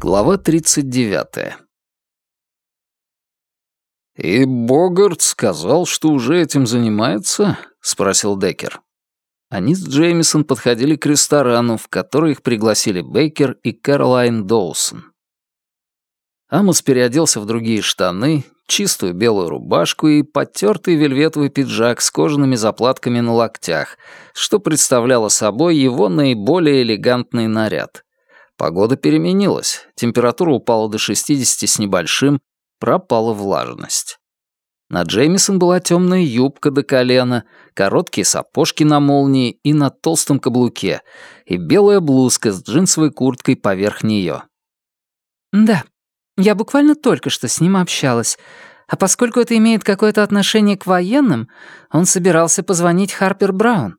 Глава 39. «И Богарт сказал, что уже этим занимается?» — спросил Деккер. Они с Джеймисон подходили к ресторану, в который их пригласили Бейкер и Кэролайн Доусон. Амос переоделся в другие штаны, чистую белую рубашку и потертый вельветовый пиджак с кожаными заплатками на локтях, что представляло собой его наиболее элегантный наряд — Погода переменилась, температура упала до 60 с небольшим, пропала влажность. На Джеймисон была темная юбка до колена, короткие сапожки на молнии и на толстом каблуке, и белая блузка с джинсовой курткой поверх нее. «Да, я буквально только что с ним общалась. А поскольку это имеет какое-то отношение к военным, он собирался позвонить Харпер Браун.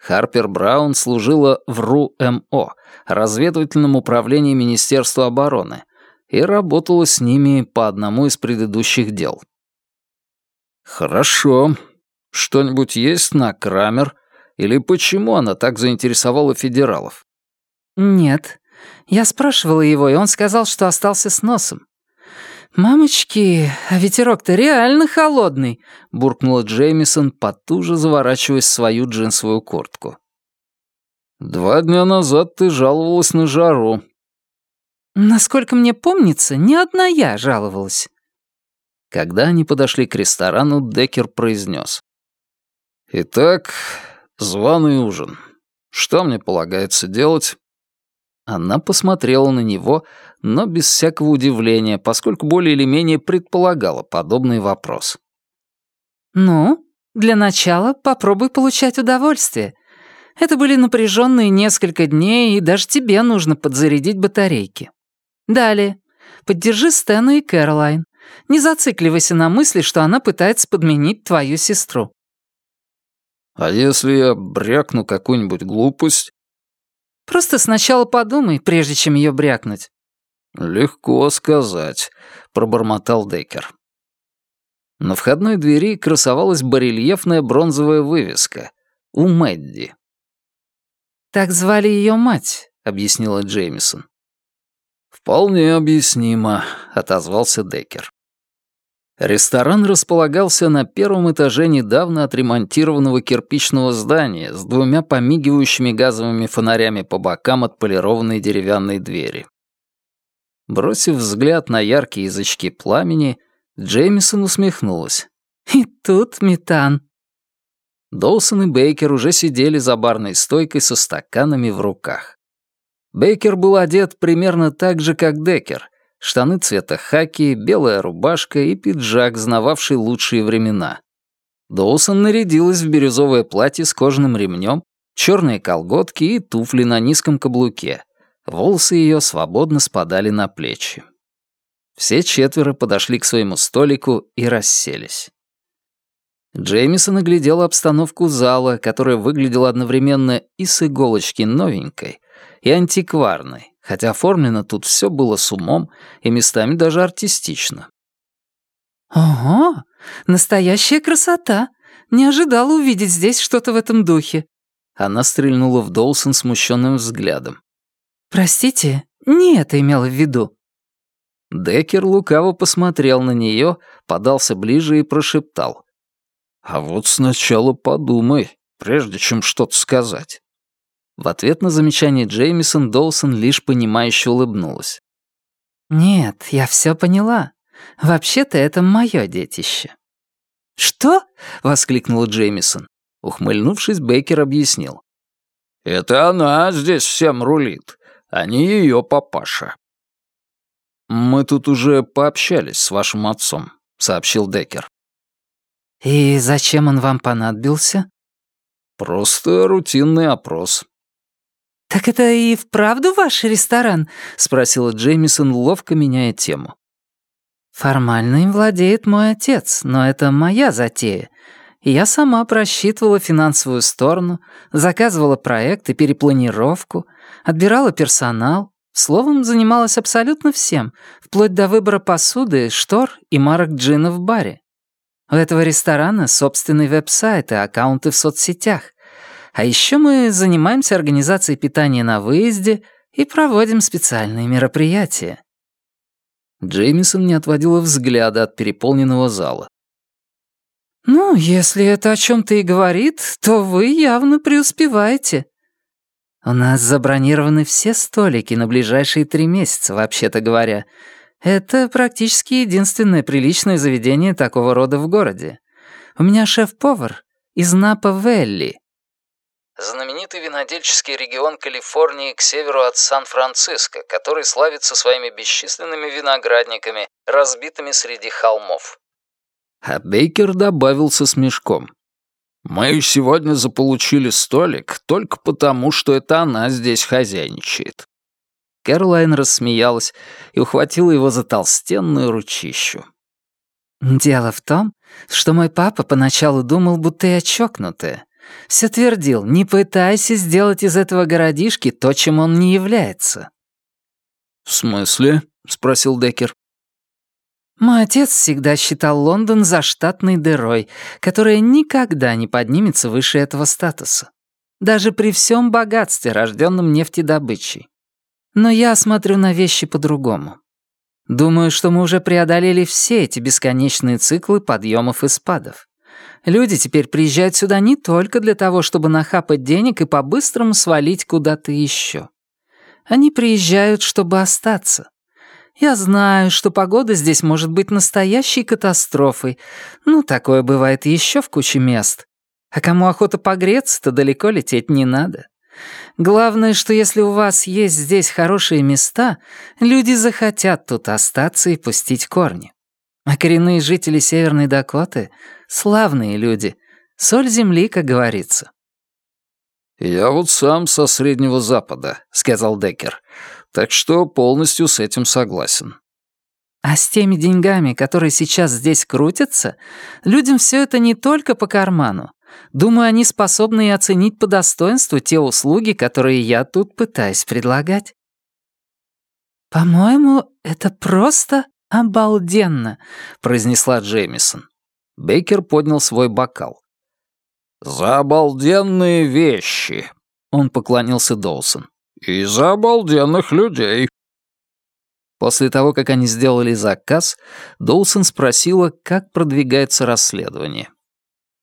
Харпер Браун служила в РУМО, разведывательном управлении Министерства обороны, и работала с ними по одному из предыдущих дел. «Хорошо. Что-нибудь есть на Крамер? Или почему она так заинтересовала федералов?» «Нет. Я спрашивала его, и он сказал, что остался с носом. «Мамочки, а ветерок-то реально холодный», — буркнула Джеймисон, потуже заворачиваясь в свою джинсовую куртку. «Два дня назад ты жаловалась на жару». «Насколько мне помнится, ни одна я жаловалась». Когда они подошли к ресторану, Деккер произнес. «Итак, званый ужин. Что мне полагается делать?» Она посмотрела на него, но без всякого удивления, поскольку более или менее предполагала подобный вопрос. «Ну, для начала попробуй получать удовольствие. Это были напряженные несколько дней, и даже тебе нужно подзарядить батарейки. Далее. Поддержи Стэна и Кэролайн. Не зацикливайся на мысли, что она пытается подменить твою сестру». «А если я брякну какую-нибудь глупость?» «Просто сначала подумай, прежде чем ее брякнуть. «Легко сказать», — пробормотал Деккер. На входной двери красовалась барельефная бронзовая вывеска «У Мэдди». «Так звали ее мать», — объяснила Джеймисон. «Вполне объяснимо», — отозвался Деккер. Ресторан располагался на первом этаже недавно отремонтированного кирпичного здания с двумя помигивающими газовыми фонарями по бокам от полированной деревянной двери. Бросив взгляд на яркие язычки пламени, Джеймисон усмехнулась. «И тут метан». Доусон и Бейкер уже сидели за барной стойкой со стаканами в руках. Бейкер был одет примерно так же, как Деккер. Штаны цвета хаки, белая рубашка и пиджак, знававший лучшие времена. Доусон нарядилась в бирюзовое платье с кожаным ремнем, черные колготки и туфли на низком каблуке, Волосы ее свободно спадали на плечи. Все четверо подошли к своему столику и расселись. Джеймисон оглядела обстановку зала, которая выглядела одновременно и с иголочки новенькой, и антикварной, хотя оформлено тут все было с умом и местами даже артистично. «Ого, настоящая красота! Не ожидала увидеть здесь что-то в этом духе». Она стрельнула в Доусон смущенным взглядом. «Простите, не это имела в виду». Деккер лукаво посмотрел на нее, подался ближе и прошептал. «А вот сначала подумай, прежде чем что-то сказать». В ответ на замечание Джеймисон Доусон лишь понимающе улыбнулась. «Нет, я все поняла. Вообще-то это мое детище». «Что?» — воскликнула Джеймисон. Ухмыльнувшись, Бейкер объяснил. «Это она здесь всем рулит а не ее папаша. «Мы тут уже пообщались с вашим отцом», — сообщил Деккер. «И зачем он вам понадобился?» «Просто рутинный опрос». «Так это и вправду ваш ресторан?» — спросила Джеймисон, ловко меняя тему. «Формально им владеет мой отец, но это моя затея, я сама просчитывала финансовую сторону, заказывала проект и перепланировку, отбирала персонал, словом, занималась абсолютно всем, вплоть до выбора посуды, штор и марок джина в баре. У этого ресторана собственный веб-сайт и аккаунты в соцсетях. А еще мы занимаемся организацией питания на выезде, и проводим специальные мероприятия». Джеймисон не отводила взгляда от переполненного зала. «Ну, если это о чем-то и говорит, то вы явно преуспеваете». «У нас забронированы все столики на ближайшие три месяца, вообще-то говоря. Это практически единственное приличное заведение такого рода в городе. У меня шеф-повар из Напа-Велли». Знаменитый винодельческий регион Калифорнии к северу от Сан-Франциско, который славится своими бесчисленными виноградниками, разбитыми среди холмов. А Бейкер добавил со смешком. «Мы сегодня заполучили столик только потому, что это она здесь хозяйничает». Кэролайн рассмеялась и ухватила его за толстенную ручищу. «Дело в том, что мой папа поначалу думал, будто я чокнутая. Все твердил, не пытайся сделать из этого городишки то, чем он не является». «В смысле?» — спросил Деккер. Мой отец всегда считал Лондон заштатной дырой, которая никогда не поднимется выше этого статуса. Даже при всем богатстве, рожденном нефтедобычей. Но я смотрю на вещи по-другому. Думаю, что мы уже преодолели все эти бесконечные циклы подъемов и спадов. Люди теперь приезжают сюда не только для того, чтобы нахапать денег и по-быстрому свалить куда-то еще. Они приезжают, чтобы остаться, я знаю, что погода здесь может быть настоящей катастрофой. Ну, такое бывает еще в куче мест. А кому охота погреться, то далеко лететь не надо. Главное, что если у вас есть здесь хорошие места, люди захотят тут остаться и пустить корни. А коренные жители Северной Дакоты — славные люди. Соль земли, как говорится. «Я вот сам со Среднего Запада», — сказал Деккер так что полностью с этим согласен. А с теми деньгами, которые сейчас здесь крутятся, людям все это не только по карману. Думаю, они способны и оценить по достоинству те услуги, которые я тут пытаюсь предлагать. «По-моему, это просто обалденно», — произнесла Джеймисон. Бейкер поднял свой бокал. «За обалденные вещи», — он поклонился Доусон. И за обалденных людей». После того, как они сделали заказ, Доусон спросила, как продвигается расследование.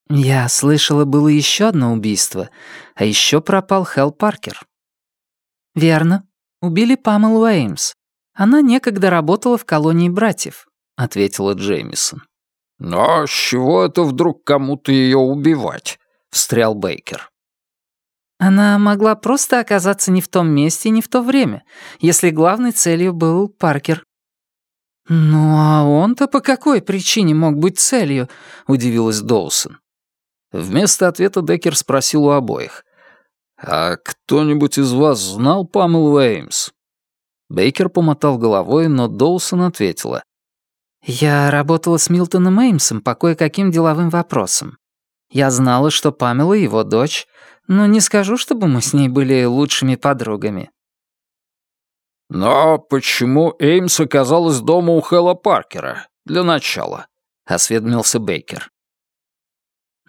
«Я слышала, было еще одно убийство, а еще пропал Хелл Паркер». «Верно. Убили Памел Уэймс. Она некогда работала в колонии братьев», — ответила Джеймисон. «Но с чего это вдруг кому-то ее убивать?» — встрял Бейкер. Она могла просто оказаться не в том месте и не в то время, если главной целью был Паркер. «Ну а он-то по какой причине мог быть целью?» — удивилась Доусон. Вместо ответа Деккер спросил у обоих. «А кто-нибудь из вас знал Памел Уэймс?» Бейкер помотал головой, но Доусон ответила. «Я работала с Милтоном Эймсом по кое-каким деловым вопросам. Я знала, что Памела его дочь, но не скажу, чтобы мы с ней были лучшими подругами». «Но почему Эймс оказалась дома у Хэлла Паркера? Для начала», — осведомился Бейкер.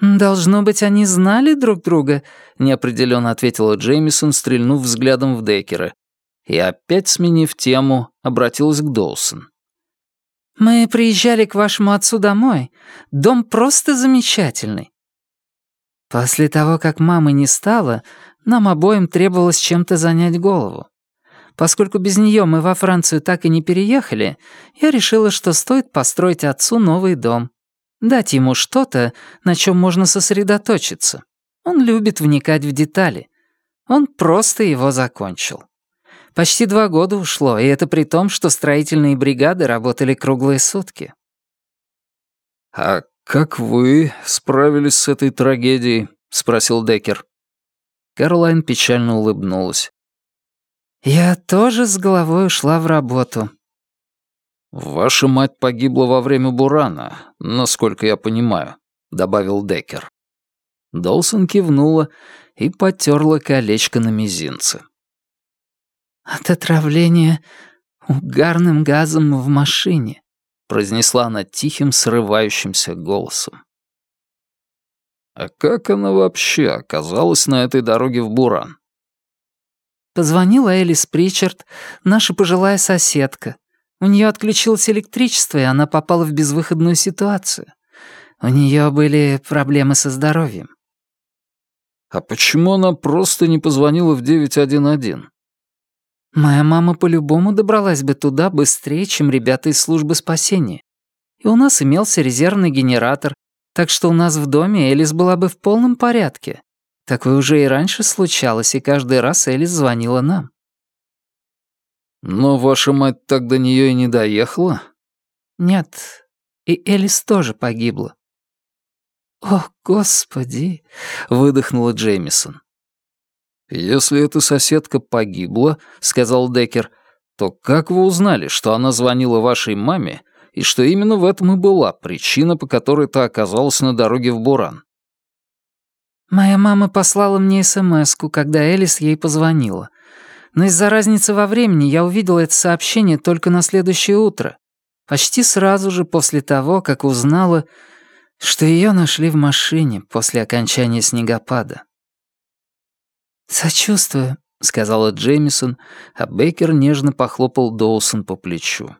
«Должно быть, они знали друг друга», — неопределенно ответила Джеймисон, стрельнув взглядом в Деккера. И опять, сменив тему, обратилась к Доусон. «Мы приезжали к вашему отцу домой. Дом просто замечательный. После того, как мамы не стало, нам обоим требовалось чем-то занять голову. Поскольку без нее мы во Францию так и не переехали, я решила, что стоит построить отцу новый дом. Дать ему что-то, на чем можно сосредоточиться. Он любит вникать в детали. Он просто его закончил. Почти два года ушло, и это при том, что строительные бригады работали круглые сутки. «А «Как вы справились с этой трагедией?» — спросил Деккер. Кэролайн печально улыбнулась. «Я тоже с головой ушла в работу». «Ваша мать погибла во время бурана, насколько я понимаю», — добавил Деккер. Долсон кивнула и потерла колечко на мизинце. «От отравления угарным газом в машине», произнесла она тихим, срывающимся голосом. А как она вообще оказалась на этой дороге в Буран? Позвонила Элис Причард, наша пожилая соседка. У нее отключилось электричество, и она попала в безвыходную ситуацию. У нее были проблемы со здоровьем. А почему она просто не позвонила в 911? Моя мама по-любому добралась бы туда быстрее, чем ребята из службы спасения. И у нас имелся резервный генератор, так что у нас в доме Элис была бы в полном порядке. Такое уже и раньше случалось, и каждый раз Элис звонила нам. Но ваша мать так до нее и не доехала? Нет, и Элис тоже погибла. «О, Господи!» — выдохнула Джеймисон. «Если эта соседка погибла, — сказал Деккер, — то как вы узнали, что она звонила вашей маме и что именно в этом и была причина, по которой ты оказалась на дороге в Буран?» «Моя мама послала мне смс когда Элис ей позвонила. Но из-за разницы во времени я увидела это сообщение только на следующее утро, почти сразу же после того, как узнала, что ее нашли в машине после окончания снегопада. «Сочувствую», — сказала Джеймисон, а Бейкер нежно похлопал Доусон по плечу.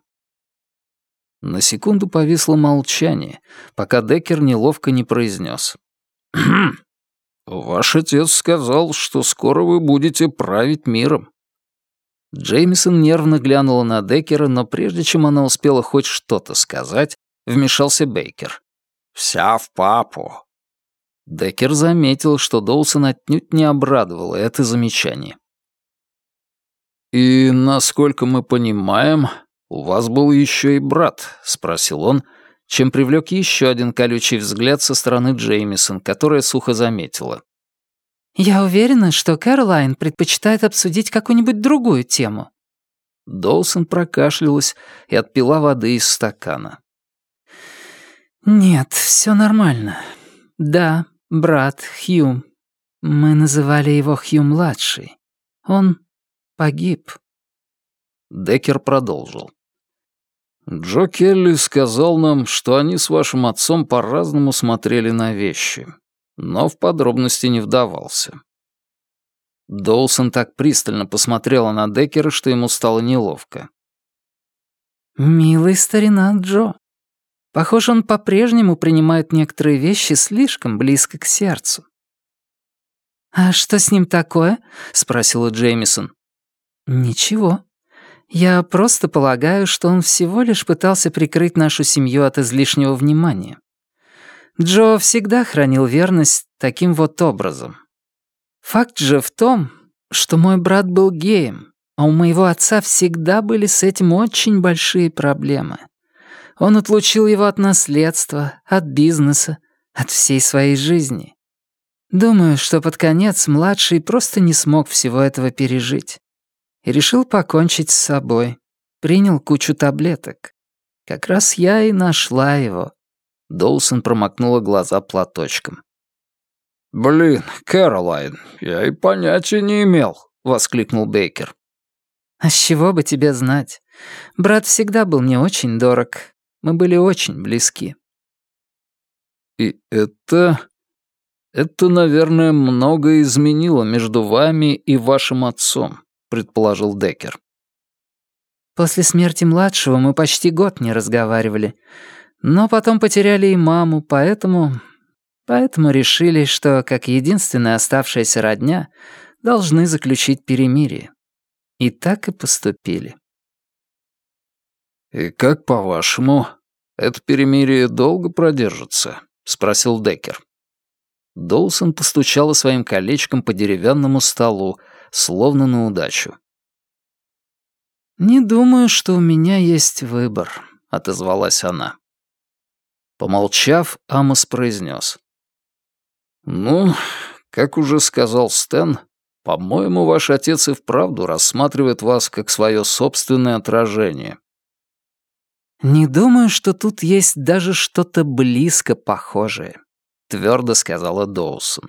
На секунду повисло молчание, пока Деккер неловко не произнес. «Ваш отец сказал, что скоро вы будете править миром». Джеймисон нервно глянула на Деккера, но прежде чем она успела хоть что-то сказать, вмешался Бейкер. Вся в папу». Деккер заметил, что Доусон отнюдь не обрадовало это замечание. «И, насколько мы понимаем, у вас был еще и брат?» — спросил он, чем привлек еще один колючий взгляд со стороны Джеймисон, которая сухо заметила. «Я уверена, что Кэролайн предпочитает обсудить какую-нибудь другую тему». Доусон прокашлялась и отпила воды из стакана. «Нет, все нормально. Да, брат Хью. Мы называли его Хью-младший. Он погиб». Деккер продолжил. «Джо Келли сказал нам, что они с вашим отцом по-разному смотрели на вещи, но в подробности не вдавался». Доусон так пристально посмотрела на Деккера, что ему стало неловко. «Милый старина Джо», Похоже, он по-прежнему принимает некоторые вещи слишком близко к сердцу. «А что с ним такое?» — спросила Джеймисон. «Ничего. Я просто полагаю, что он всего лишь пытался прикрыть нашу семью от излишнего внимания. Джо всегда хранил верность таким вот образом. Факт же в том, что мой брат был геем, а у моего отца всегда были с этим очень большие проблемы. Он отлучил его от наследства, от бизнеса, от всей своей жизни. Думаю, что под конец младший просто не смог всего этого пережить. И решил покончить с собой. Принял кучу таблеток. Как раз я и нашла его. Доусон промокнула глаза платочком. «Блин, Кэролайн, я и понятия не имел», — воскликнул Бейкер. «А с чего бы тебе знать? Брат всегда был мне очень дорог. Мы были очень близки. И это... Это, наверное, многое изменило между вами и вашим отцом, предположил Деккер. После смерти младшего мы почти год не разговаривали. Но потом потеряли и маму, поэтому... Поэтому решили, что, как единственная оставшаяся родня, должны заключить перемирие. И так и поступили. «И как по-вашему, это перемирие долго продержится?» — спросил Деккер. Доусон постучала своим колечком по деревянному столу, словно на удачу. «Не думаю, что у меня есть выбор», — отозвалась она. Помолчав, Амос произнес. «Ну, как уже сказал Стэн, по-моему, ваш отец и вправду рассматривает вас как свое собственное отражение. «Не думаю, что тут есть даже что-то близко похожее», — твердо сказала Доусон.